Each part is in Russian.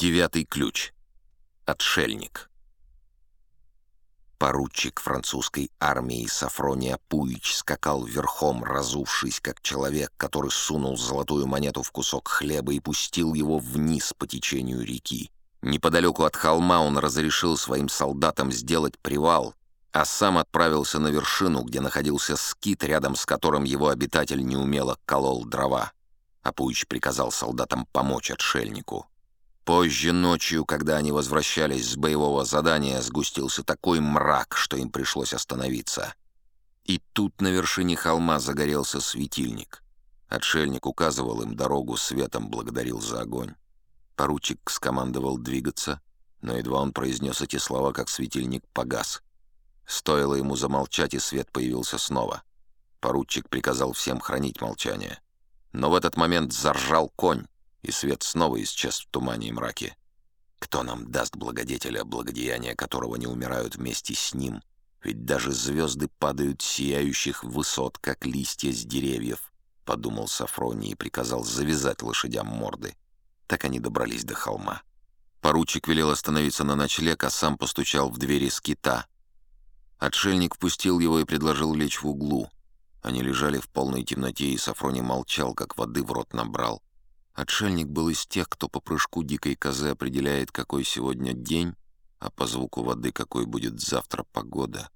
Девятый ключ. Отшельник. Поручик французской армии Сафрония Пуич скакал верхом, разувшись, как человек, который сунул золотую монету в кусок хлеба и пустил его вниз по течению реки. Неподалеку от холма он разрешил своим солдатам сделать привал, а сам отправился на вершину, где находился скит, рядом с которым его обитатель неумело колол дрова. А Пуич приказал солдатам помочь отшельнику. Позже ночью, когда они возвращались с боевого задания, сгустился такой мрак, что им пришлось остановиться. И тут на вершине холма загорелся светильник. Отшельник указывал им дорогу светом, благодарил за огонь. Поручик скомандовал двигаться, но едва он произнес эти слова, как светильник погас. Стоило ему замолчать, и свет появился снова. Поручик приказал всем хранить молчание. Но в этот момент заржал конь и свет снова исчез в тумане и мраке. Кто нам даст благодетеля, благодеяния которого не умирают вместе с ним? Ведь даже звезды падают сияющих высот, как листья с деревьев, — подумал Сафроний и приказал завязать лошадям морды. Так они добрались до холма. Поручик велел остановиться на ночлег, а сам постучал в двери скита. Отшельник впустил его и предложил лечь в углу. Они лежали в полной темноте, и Сафроний молчал, как воды в рот набрал. Отшельник был из тех, кто по прыжку дикой козы определяет, какой сегодня день, а по звуку воды, какой будет завтра погода.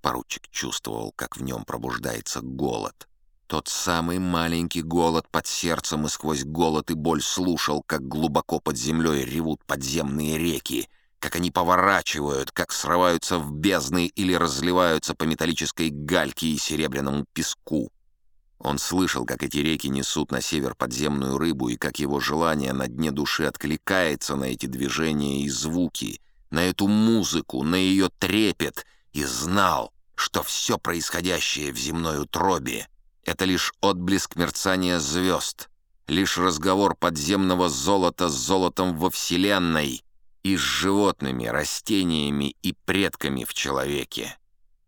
Поручик чувствовал, как в нем пробуждается голод. Тот самый маленький голод под сердцем и сквозь голод и боль слушал, как глубоко под землей ревут подземные реки, как они поворачивают, как срываются в бездны или разливаются по металлической гальке и серебряному песку. Он слышал, как эти реки несут на север подземную рыбу, и как его желание на дне души откликается на эти движения и звуки, на эту музыку, на ее трепет, и знал, что все происходящее в земной утробе — это лишь отблеск мерцания звезд, лишь разговор подземного золота с золотом во Вселенной и с животными, растениями и предками в человеке.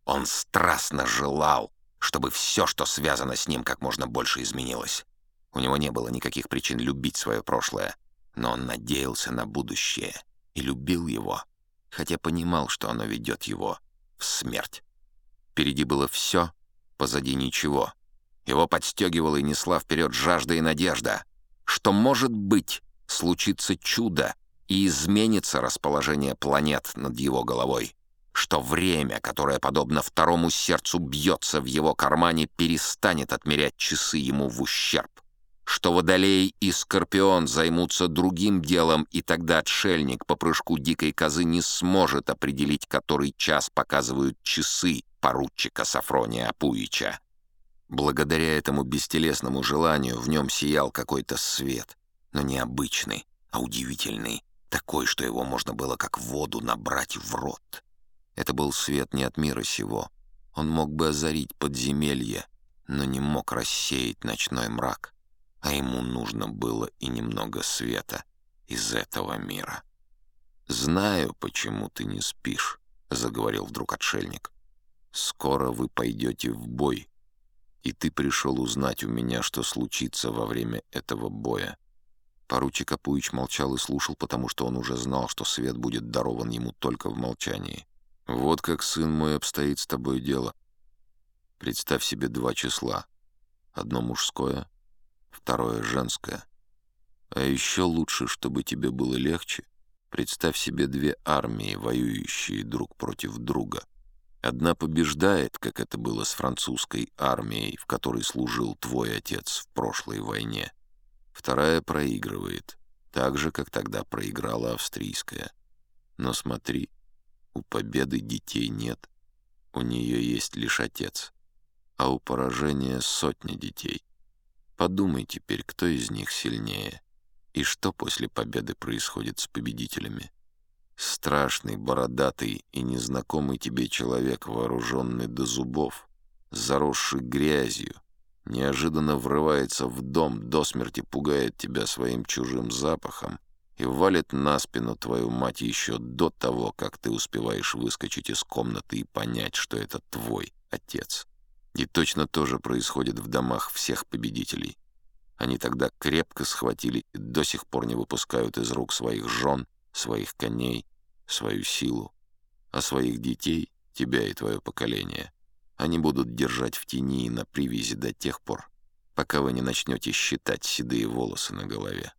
Он страстно желал, чтобы все, что связано с ним, как можно больше изменилось. У него не было никаких причин любить свое прошлое, но он надеялся на будущее и любил его, хотя понимал, что оно ведет его в смерть. Впереди было все, позади ничего. Его подстегивала и несла вперед жажда и надежда, что, может быть, случится чудо и изменится расположение планет над его головой что время, которое, подобно второму сердцу, бьется в его кармане, перестанет отмерять часы ему в ущерб, что Водолей и Скорпион займутся другим делом, и тогда отшельник по прыжку дикой козы не сможет определить, который час показывают часы поручика Сафрония Апуича. Благодаря этому бестелесному желанию в нем сиял какой-то свет, но не обычный, а удивительный, такой, что его можно было как воду набрать в рот. Это был свет не от мира сего. Он мог бы озарить подземелье, но не мог рассеять ночной мрак. А ему нужно было и немного света из этого мира. «Знаю, почему ты не спишь», — заговорил вдруг отшельник. «Скоро вы пойдете в бой, и ты пришел узнать у меня, что случится во время этого боя». Поручик Апуич молчал и слушал, потому что он уже знал, что свет будет дарован ему только в молчании. Вот как, сын мой, обстоит с тобой дело. Представь себе два числа. Одно мужское, второе женское. А еще лучше, чтобы тебе было легче, представь себе две армии, воюющие друг против друга. Одна побеждает, как это было с французской армией, в которой служил твой отец в прошлой войне. Вторая проигрывает, так же, как тогда проиграла австрийская. Но смотри, у победы детей нет, у нее есть лишь отец, а у поражения сотни детей. Подумай теперь, кто из них сильнее, и что после победы происходит с победителями. Страшный, бородатый и незнакомый тебе человек, вооруженный до зубов, заросший грязью, неожиданно врывается в дом, до смерти пугает тебя своим чужим запахом, и валит на спину твою мать еще до того, как ты успеваешь выскочить из комнаты и понять, что это твой отец. И точно то же происходит в домах всех победителей. Они тогда крепко схватили и до сих пор не выпускают из рук своих жен, своих коней, свою силу. А своих детей, тебя и твое поколение, они будут держать в тени и на привязи до тех пор, пока вы не начнете считать седые волосы на голове.